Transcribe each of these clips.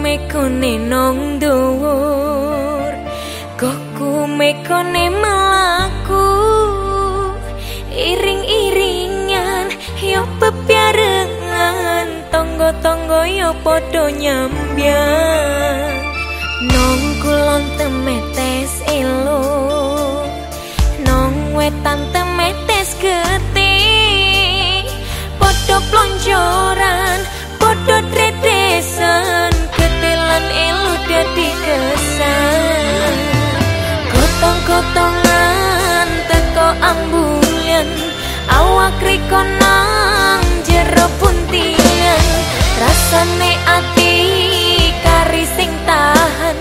mekone nong dhuwur? Goku mekone melaku Iring-iringan yo pepiarengan Tonggo-tonggo yo podo nyambian Nong kulon temetes elo. Nong wetan temetes geti Podo plonjoran Podo Gotong-gotongan teko ambulan Awak riko nang jero puntian. Rasane ati kari sing tahan.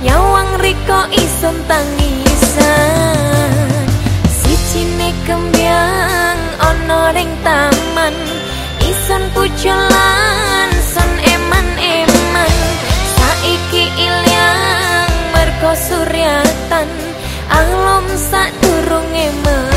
Nyawang riko isun tangisan. Sicine kembyang ono ring taman. Isun puculan sun eman-eman. Saiki ilyang merko suryatan Alom sak durunge mekan